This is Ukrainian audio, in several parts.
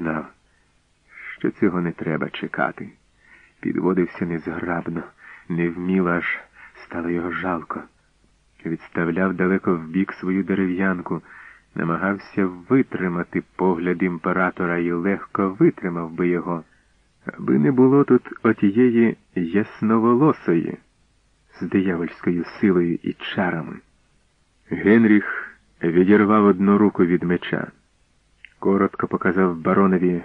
знав, що цього не треба чекати. Підводився незграбно, невміло аж стало його жалко. Відставляв далеко вбік свою дерев'янку, намагався витримати погляд імператора і легко витримав би його, аби не було тут отієї ясноволосої з диявольською силою і чарами. Генріх відірвав одну руку від меча, коротко показав баронові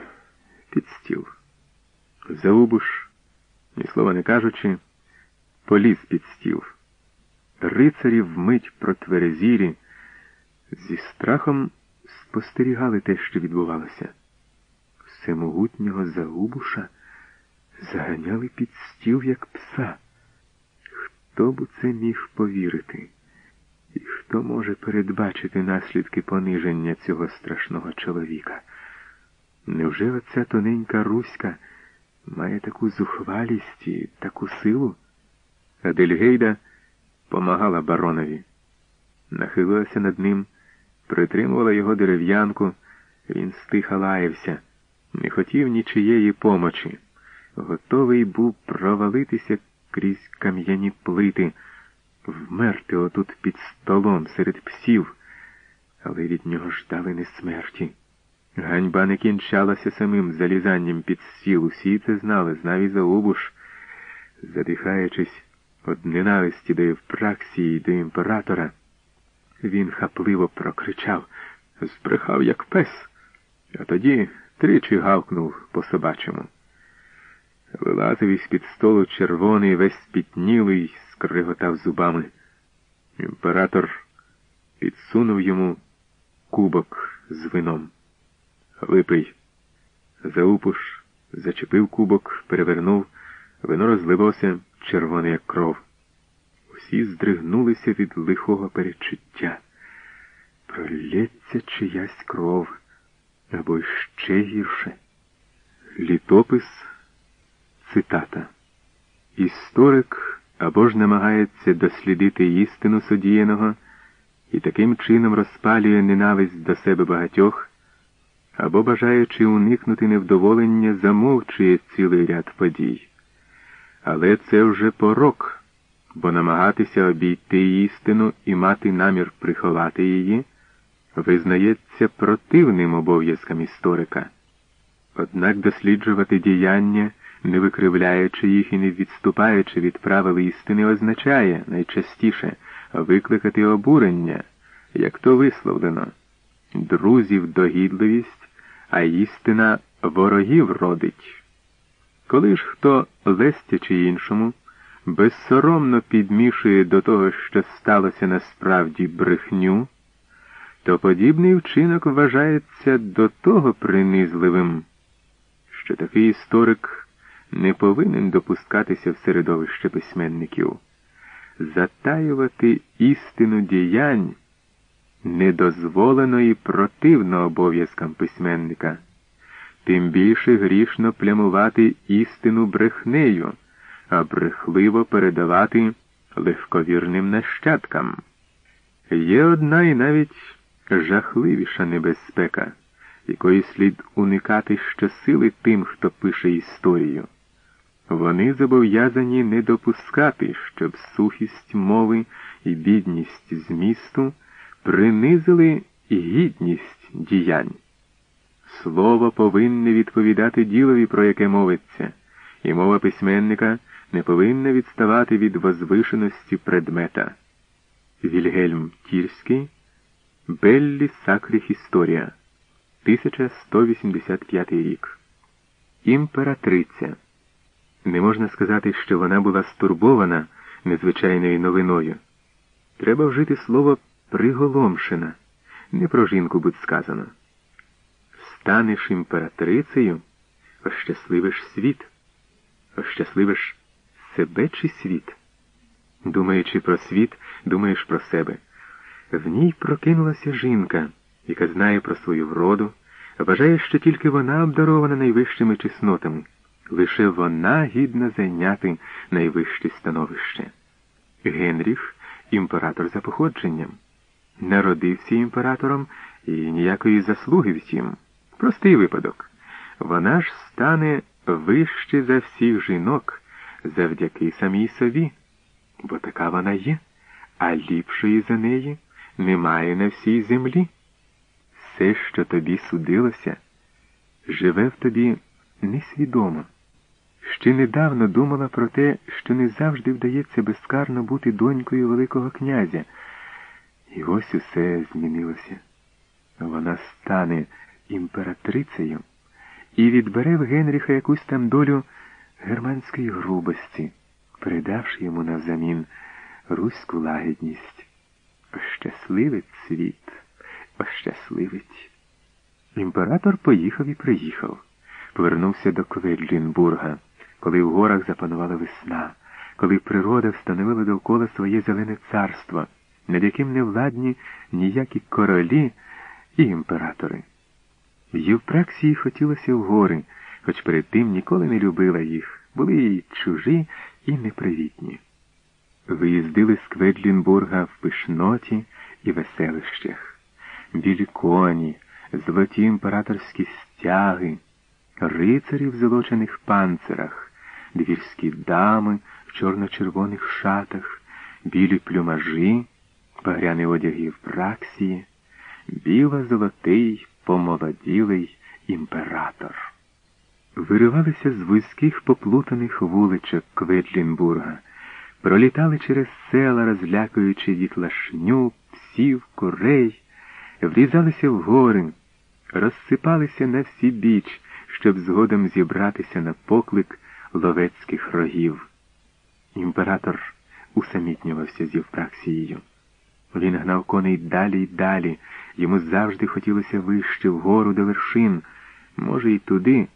під стіл. Заубуш, ні слова не кажучи, поліз під стіл. Рицарі вмить протверезілі, зі страхом спостерігали те, що відбувалося. Всемогутнього Заубуша заганяли під стіл, як пса. Хто б у це міг повірити? Хто може передбачити наслідки пониження цього страшного чоловіка? Невже оця тоненька Руська має таку зухвалість і таку силу? Адельгейда помагала баронові, нахилилася над ним, притримувала його дерев'янку, він стиха лаявся, не хотів нічиєї помочі, готовий був провалитися крізь кам'яні плити, вмерти отут під столом серед псів, але від нього ждали не смерті. Ганьба не кінчалася самим залізанням під стіл. Усі це знали, знав і Заубуш, задихаючись від ненависті до Євпраксії до імператора, він хапливо прокричав, збрехав, як пес, а тоді тричі гавкнув по собачому. Вилазив із під столу червоний, весь спітнілий, скриготав зубами. Імператор підсунув йому кубок з вином. Випий. Заупуш зачепив кубок, перевернув, вино розливалося червоне, як кров. Усі здригнулися від лихого перечуття. Пролється чиясь кров або ще гірше. Літопис цитата. Історик або ж намагається дослідити істину содіяного і таким чином розпалює ненависть до себе багатьох, або, бажаючи уникнути невдоволення, замовчує цілий ряд подій. Але це вже порок, бо намагатися обійти істину і мати намір приховати її визнається противним обов'язкам історика. Однак досліджувати діяння, не викривляючи їх і не відступаючи від правил істини, означає найчастіше викликати обурення, як то висловлено, друзів догідливість, а істина ворогів родить. Коли ж хто, лестячи іншому, безсоромно підмішує до того, що сталося насправді брехню, то подібний вчинок вважається до того принизливим, що такий історик не повинен допускатися в середовище письменників. Затаювати істину діянь недозволено і противно обов'язкам письменника тим більше грішно плямувати істину брехнею, а брехливо передавати легковірним нащадкам. Є одна і навіть жахливіша небезпека, якої слід уникати щосили тим, хто пише історію. Вони зобов'язані не допускати, щоб сухість мови і бідність змісту принизили гідність діянь. Слово повинне відповідати ділові, про яке мовиться, і мова письменника не повинна відставати від возвишеності предмета. Вільгельм Тірський Беллі Сакріх Історія 1185 рік. Імператриця. Не можна сказати, що вона була стурбована незвичайною новиною. Треба вжити слово приголомшена. Не про жінку будь сказано станеш імператрицею, ощасливиш світ, ощасливиш себе чи світ. Думаючи про світ, думаєш про себе. В ній прокинулася жінка, яка знає про свою вроду, вважає, що тільки вона обдарована найвищими чеснотами, лише вона гідна зайняти найвище становище. Генріх імператор за походженням. Народився імператором і ніякої заслуги втім. Простий випадок. вона ж стане вище за всіх жінок завдяки самій собі, бо така вона є, а ліпшої за неї немає на всій землі. Все, що тобі судилося, живе в тобі несвідомо. Ще недавно думала про те, що не завжди вдається безкарно бути донькою Великого князя. І ось усе змінилося. Вона стане імператрицею і відбере в Генріха якусь там долю германської грубості, передавши йому навзамін руську лагідність. Ощасливить світ, ощасливить. Імператор поїхав і приїхав, повернувся до Кведлінбурга, коли в горах запанувала весна, коли природа встановила довкола своє зелене царство, над яким не владні ніякі королі і імператори. Євпраксії хотілося в гори, хоч перед тим ніколи не любила їх, були їй чужі і непривітні. Виїздили з Кведлінбурга в пишноті і веселищах, білі коні, золоті імператорські стяги, рицарі в золочених панцирах, двірські дами в чорно-червоних шатах, білі плюмажі, багряний одяг Євпраксії, біло-золотий помолоділий імператор. Виривалися з вузьких поплутаних вуличок Кветлінбурга, пролітали через села, розлякуючи дітлашню, псів, курей, врізалися в гори, розсипалися на всі біч, щоб згодом зібратися на поклик ловецьких рогів. Імператор усамітнювався з Євпраксією. Він гнав коней далі й далі, йому завжди хотілося вище вгору до вершин, може, й туди